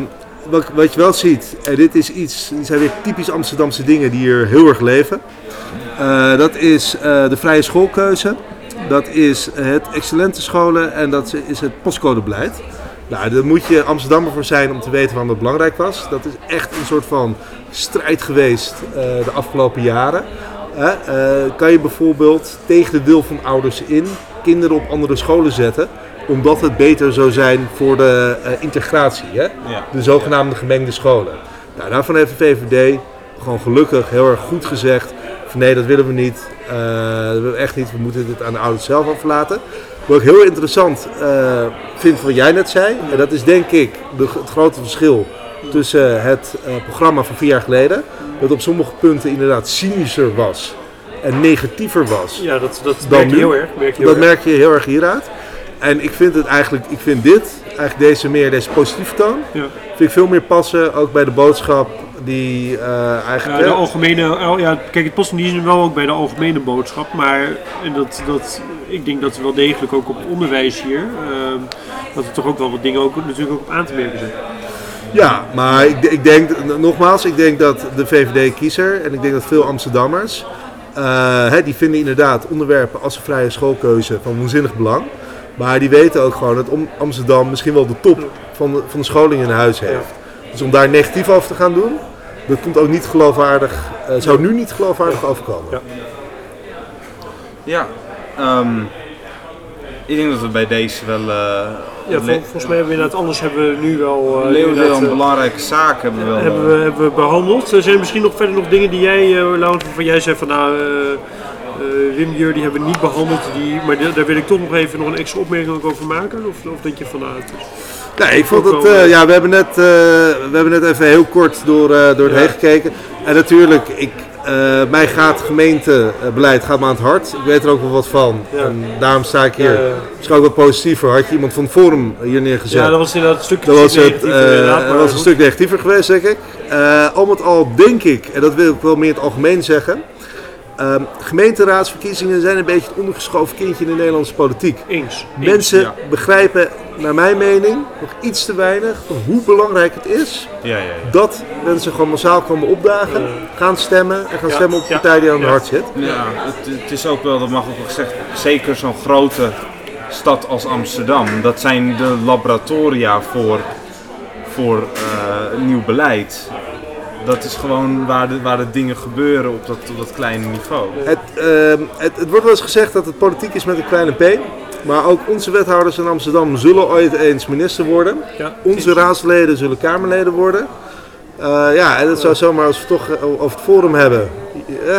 wat, wat je wel ziet, en dit is iets, dit zijn weer typisch Amsterdamse dingen die hier heel erg leven. Eh, dat is eh, de vrije schoolkeuze, dat is het excellente scholen en dat is het postcodebeleid. Nou, daar moet je Amsterdammer voor zijn om te weten waarom dat belangrijk was. Dat is echt een soort van strijd geweest eh, de afgelopen jaren. Kan je bijvoorbeeld tegen de wil van ouders in kinderen op andere scholen zetten, omdat het beter zou zijn voor de eh, integratie, hè? Ja. de zogenaamde gemengde scholen. Nou, daarvan heeft de VVD gewoon gelukkig heel erg goed gezegd van nee, dat willen we niet. Eh, dat willen we echt niet. We moeten dit aan de ouders zelf overlaten. Wat ik heel interessant eh, vind wat jij net zei, en dat is denk ik de, het grote verschil tussen het programma van vier jaar geleden, dat op sommige punten inderdaad cynischer was en negatiever was. Ja, dat, dat merk je heel erg. Merk je heel Dat erg. merk je heel erg hieruit. En ik vind het eigenlijk, ik vind dit, eigenlijk deze meer, deze positieve toon, Ja. vind ik veel meer passen, ook bij de boodschap die eh, eigenlijk... Ja, de algemene, oh, ja, kijk, het past in die zin wel ook bij de algemene boodschap, maar dat, dat, ik denk dat er wel degelijk ook op het onderwijs hier, ehm, dat er toch ook wel wat dingen ook, natuurlijk ook op aan te merken zijn. Ja, maar ik, ik denk, nogmaals, ik denk dat de VVD-kiezer en ik denk dat veel Amsterdammers, eh, hè, die vinden inderdaad onderwerpen als een vrije schoolkeuze van waanzinnig belang. Maar die weten ook gewoon dat Om- Amsterdam misschien wel de top van de, van de scholing in huis heeft. Dus om daar negatief over te gaan doen, dat komt ook niet geloofwaardig, eh, zou nu niet geloofwaardig overkomen. Ja. Ja, ehm, Ik denk dat we bij deze wel... eh Ja, vol- volgens mij hebben we inderdaad, anders hebben we nu wel... eh, Leeuwen een belangrijke zaak hebben we wel. hebben, we, hebben we behandeld. Er zijn misschien nog verder nog dingen die jij, uh, waarvan jij zei van nou, eh, eh, Wim Jur, die hebben we niet behandeld, die, maar da- daar wil ik toch nog even nog een extra opmerking over maken? Of, of denk je van het is- Nee, ik vond het, wel, eh, ja, we hebben, net, eh, we hebben net even heel kort door, eh, door het Ja. heen gekeken. En natuurlijk, ik, eh, mij gaat gemeentebeleid gaat me aan het hart. Ik weet er ook wel wat van. Ja. En daarom sta ik hier. Ja, ja. Misschien ook wat positiever. Had je iemand van het Forum hier neergezet? ja, dat was inderdaad een stukje Dat was, het, eh, dat was een goed. stuk negatiever geweest, denk ik. Eh, al met al denk ik, en dat wil ik wel meer in het algemeen zeggen. Ehm, gemeenteraadsverkiezingen zijn een beetje het ondergeschoven kindje in de Nederlandse politiek. Eens. Mensen ja. begrijpen, naar mijn mening, nog iets te weinig van hoe belangrijk het is Ja, ja, ja. dat mensen gewoon massaal komen opdagen, gaan stemmen en gaan stemmen op de partij die aan ja. hart zit. Ja, het, het is ook wel, dat mag ook wel gezegd, zeker zo'n grote stad als Amsterdam. Dat zijn de laboratoria voor, voor eh, nieuw beleid. Dat is gewoon waar de, waar de dingen gebeuren op dat, op dat kleine niveau. Het, ehm, het, het wordt wel eens gezegd dat het politiek is met een kleine p. Maar ook onze wethouders in Amsterdam zullen ooit eens minister worden. Ja, Onze raadsleden zullen Kamerleden worden. Eh, ja, en het zou zomaar als we het toch eh, over het forum hebben. eh,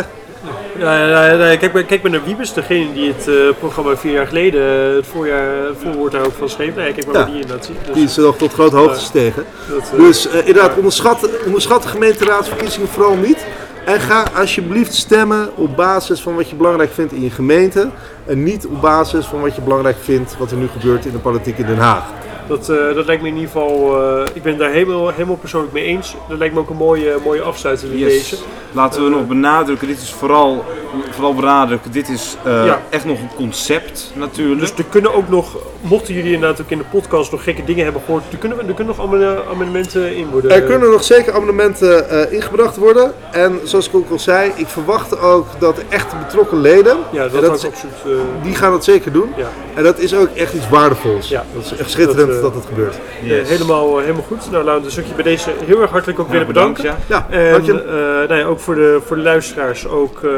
Ja, ja, ja, ja, kijk, kijk maar naar Wiebes, degene die het eh, programma vier jaar geleden, eh, het voorjaar, het voorwoord daar ook van schreef. Nee, kijk maar Ja. waar die inderdaad ziet. Dus, die is nog tot grote hoogte gestegen. eh, Dus inderdaad, onderschat, onderschat de gemeenteraadsverkiezingen vooral niet. En ga alsjeblieft stemmen op basis van wat je belangrijk vindt in je gemeente. En niet op basis van wat je belangrijk vindt wat er nu gebeurt in de politiek in Den Haag. Dat, dat lijkt me in ieder geval, ik ben daar helemaal, helemaal persoonlijk mee eens. Dat lijkt me ook een mooie, mooie afsluiting in Yes. deze. Laten we nog benadrukken, dit is vooral, vooral benadrukken, dit is eh, Ja. echt nog een concept natuurlijk. Dus er kunnen ook nog, mochten jullie inderdaad ook in de podcast nog gekke dingen hebben gehoord, er kunnen, er kunnen nog amende- amendementen in worden. Er kunnen nog zeker amendementen eh, ingebracht worden. En zoals ik ook al zei, ik verwacht ook dat de echte betrokken leden, Ja, dat, is absoluut. eh, die gaan dat zeker doen. ja. En dat is ook echt iets waardevols. Ja, dat is echt schitterend dat, dat, het gebeurt. Yes. Eh, helemaal, helemaal goed. Nou, laten we dus ook je bij deze heel erg hartelijk ook Ja, willen bedankt. bedanken. Ja. Ja, En dank je. eh, nou ja, ook voor de, voor de luisteraars, ook, ehm,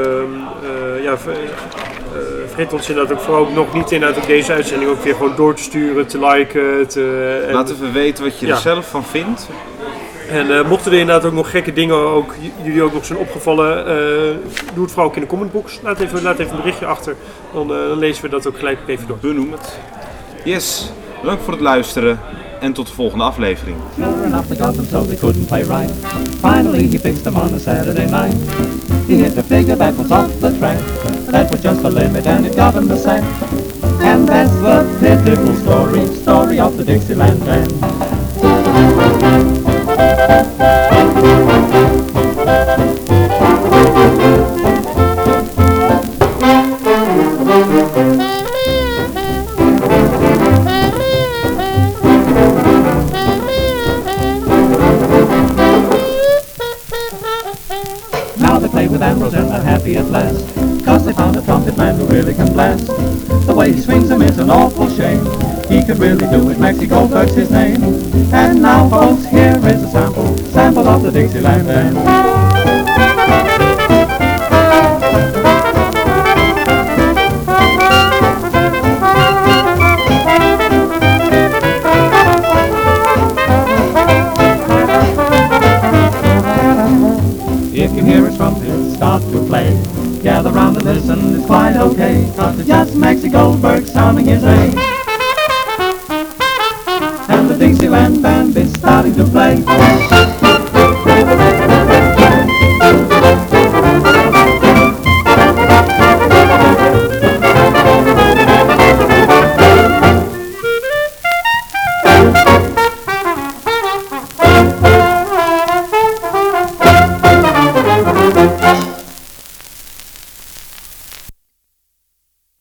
eh, ja, ver- eh, vergeet ons inderdaad ook vooral nog niet inderdaad ook deze uitzending ook weer gewoon door te sturen, te liken. Te, en, Laat even weten wat je Ja. er zelf van vindt. en eh, mochten er inderdaad ook nog gekke dingen ook, jullie ook nog zijn opgevallen, eh, doe het vooral ook in de commentbox. Laat even, laat even een berichtje achter, dan, eh, dan lezen we dat ook gelijk even door. Benoem het. Yes, bedankt voor het luisteren en tot de volgende aflevering. And that's the story, story of the Dixieland.